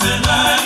tonight.